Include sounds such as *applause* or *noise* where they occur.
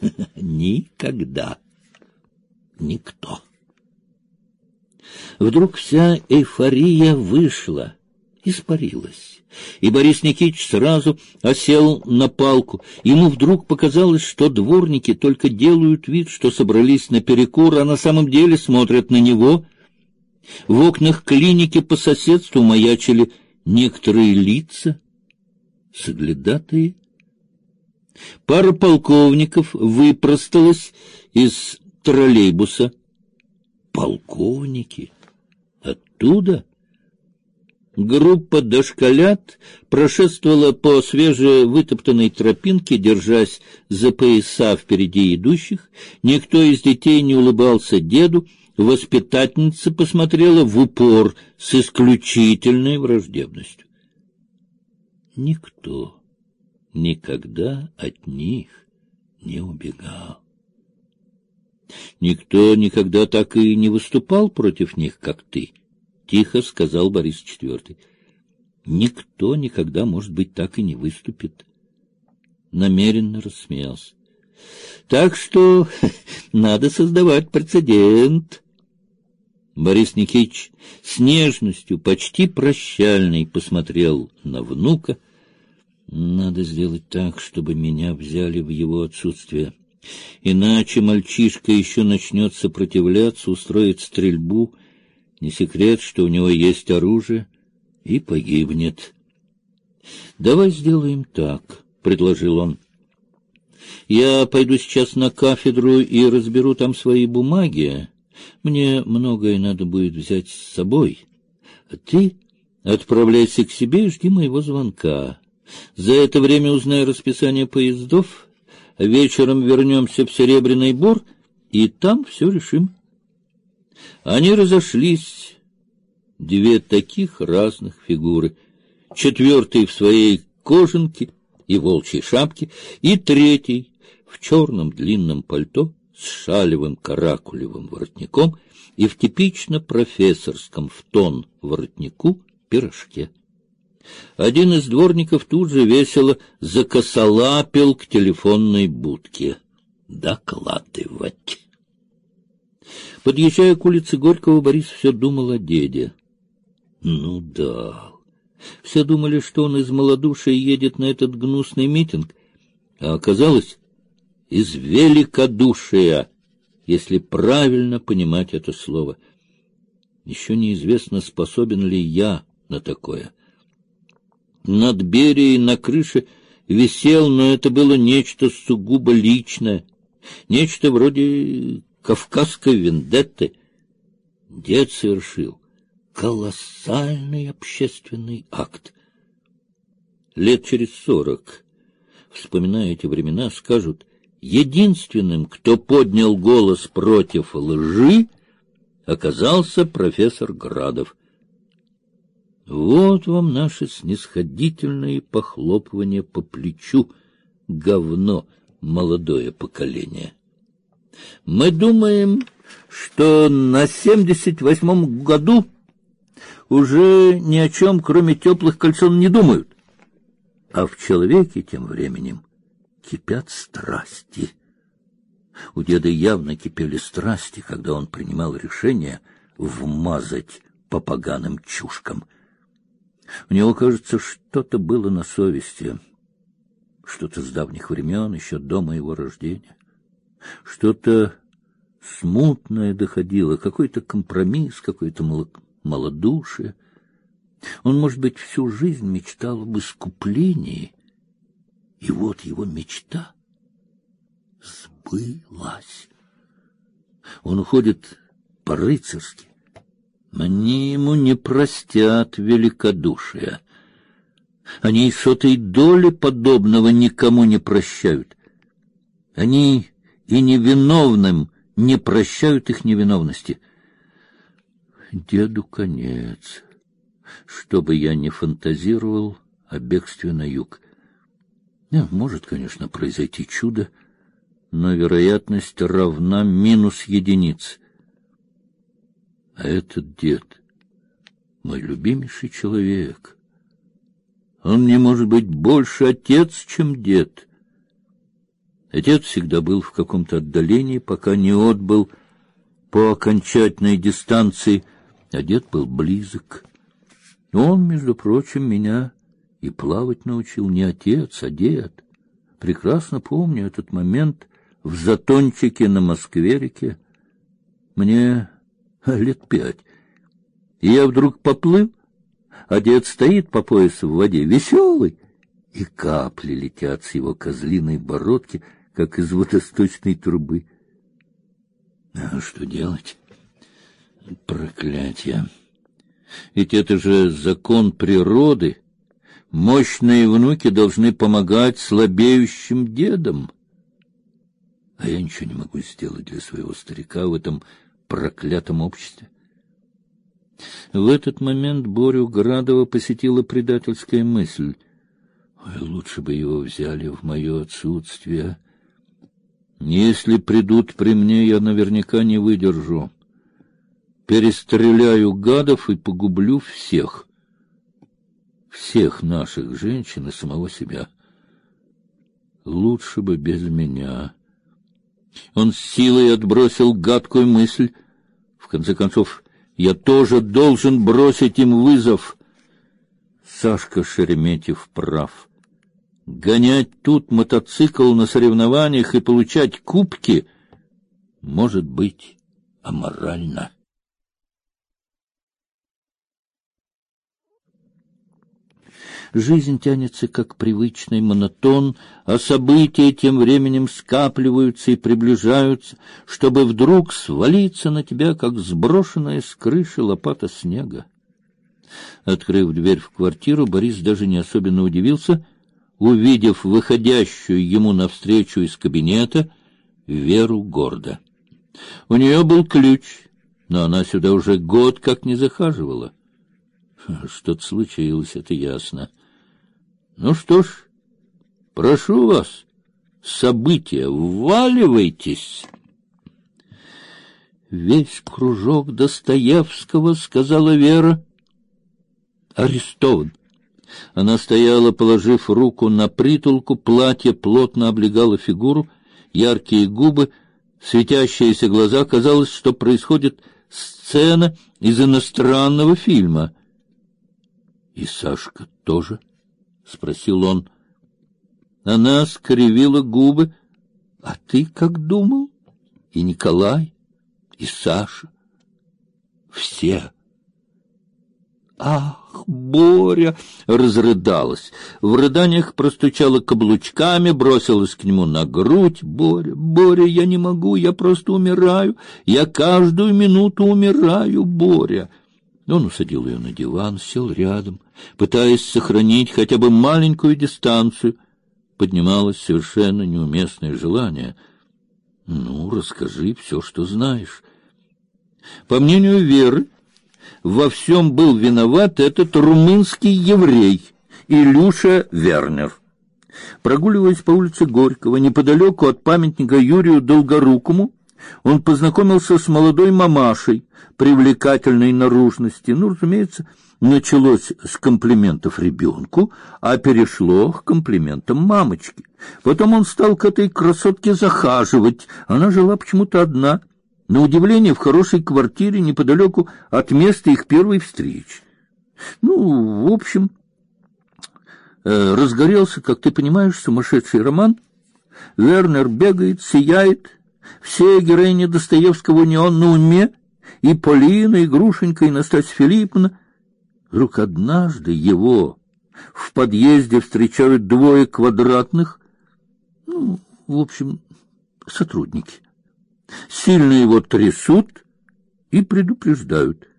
*laughs* Никогда. Никто. Вдруг вся эйфория вышла, испарилась. И Борис Никитич сразу осел на палку. Ему вдруг показалось, что дворники только делают вид, что собрались на перекур, а на самом деле смотрят на него. В окнах клиники по соседству маячили некоторые лица, соглядатые. Пара полковников выпросталась из троллейбуса. Полковники? Оттуда? Группа дошколят прошествовала по свежевытоптанной тропинке, держась за пояса впереди идущих. Никто из детей не улыбался деду. Воспитательница посмотрела в упор с исключительной враждебностью. Никто никогда от них не убегал. Никто никогда так и не выступал против них, как ты, тихо сказал Борис IV. Никто никогда, может быть, так и не выступит. Намеренно рассмеялся. Так что *laughs* надо создавать прецедент. Борис Никитич с нежностью, почти прощальной, посмотрел на внука. Надо сделать так, чтобы меня взяли в его отсутствие. Иначе мальчишка еще начнет сопротивляться, устроит стрельбу. Не секрет, что у него есть оружие, и погибнет. Давай сделаем так, предложил он. Я пойду сейчас на кафедру и разберу там свои бумаги. Мне многое надо будет взять с собой. А ты отправляйся к себе и жди моего звонка. За это время узнай расписание поездов Вечером вернемся в Серебряный Бор, и там все решим. Они разошлись, две таких разных фигуры. Четвертый в своей кожанке и волчьей шапке, и третий в черном длинном пальто с шалевым каракулевым воротником и в типично профессорском в тон воротнику пирожке. Один из дворников тут же весело закосолапил к телефонной будке. Докладывать. Подъезжая к улице Горького, Борис все думал о деде. Ну да. Все думали, что он из малодушия едет на этот гнусный митинг, а оказалось из великодушия, если правильно понимать это слово. Еще неизвестно, способен ли я на такое. Над Берией на крыше висел, но это было нечто сугубо личное, нечто вроде кавказской вендетты. Дед совершил колоссальный общественный акт. Лет через сорок, вспоминая эти времена, скажут, единственным, кто поднял голос против лжи, оказался профессор Градов. Вот вам наше снисходительное похлопывание по плечу, говно молодое поколение. Мы думаем, что на семьдесят восьмом году уже ни о чем, кроме теплых кольцон, не думают. А в человеке тем временем кипят страсти. У деда явно кипели страсти, когда он принимал решение вмазать по поганым чушкам — у него, кажется, что-то было на совести, что-то с давних времен, еще до моего рождения. Что-то смутное доходило, какой-то компромисс, какое-то малодушие. Он, может быть, всю жизнь мечтал об искуплении, и вот его мечта сбылась. Он уходит по-рыцарски, они ему не простят великодушия. Они и сотой доли подобного никому не прощают. Они и невиновным не прощают их невиновности. Деду конец. Что бы я ни фантазировал о бегстве на юг. Не, может, конечно, произойти чудо, но вероятность равна минус единиц. А этот дед — мой любимейший человек. Он не может быть больше отец, чем дед. Отец всегда был в каком-то отдалении, пока не отбыл по окончательной дистанции, а дед был близок. Он, между прочим, меня и плавать научил не отец, а дед. Прекрасно помню этот момент в затончике на Москве-реке. Мне *laughs* лет пять. И я вдруг поплыл, а дед стоит по пояс в воде, веселый, и капли летят с его козлиной бородки, как из водосточной трубы. А что делать? Проклятие! Ведь это же закон природы. Мощные внуки должны помогать слабеющим дедам. А я ничего не могу сделать для своего старика в этом проклятом обществе. В этот момент Борю Градова посетила предательская мысль. Ой, лучше бы его взяли в мое отсутствие. Если придут при мне, я наверняка не выдержу. Перестреляю гадов и погублю всех. Всех наших женщин и самого себя. Лучше бы без меня. Он с силой отбросил гадкую мысль. В конце концов, я тоже должен бросить им вызов. Сашка Шереметьев прав. Гонять тут мотоцикл на соревнованиях и получать кубки может быть аморально. Жизнь тянется как привычный монотон, а события тем временем скапливаются и приближаются, чтобы вдруг свалиться на тебя, как сброшенная с крыши лопата снега. Открыв дверь в квартиру, Борис даже не особенно удивился, увидев выходящую ему навстречу из кабинета Веру Гордо. У нее был ключ, но она сюда уже год как не захаживала. Что-то случилось, это ясно. Ну что ж, прошу вас, события, вваливайтесь. Весь кружок Достоевского, сказала Вера, арестован. Она стояла, положив руку на притолку, платье плотно облегало фигуру, яркие губы, светящиеся глаза, казалось, что происходит сцена из иностранного фильма. И Сашка тоже спросил он. Она скривила губы. А ты как думал? И Николай, и Саша. Все. Ах, Боря разрыдалась. В рыданиях простучала каблучками, бросилась к нему на грудь. Боря, Боря, я не могу, я просто умираю. Я каждую минуту умираю, Боря. Он усадил ее на диван, сел рядом пытаясь сохранить хотя бы маленькую дистанцию, поднималось совершенно неуместное желание. Ну, расскажи все, что знаешь. По мнению Веры, во всем был виноват этот румынский еврей Илюша Вернер. Прогуливаясь по улице Горького, неподалеку от памятника Юрию Долгорукому, он познакомился с молодой мамашей привлекательной наружности. Ну, разумеется, началось с комплиментов ребенку, а перешло к комплиментам мамочке. Потом он стал к этой красотке захаживать. Она жила почему-то одна, на удивление в хорошей квартире неподалеку от места их первой встречи. Ну, в общем, э, разгорелся, как ты понимаешь, сумасшедший роман. Вернер бегает, сияет, все героини Достоевского у него на уме, и Полина, и Грушенька, и Настасья Филипповна. Вдруг однажды его в подъезде встречают двое квадратных, ну, в общем, сотрудники. Сильно его трясут и предупреждают.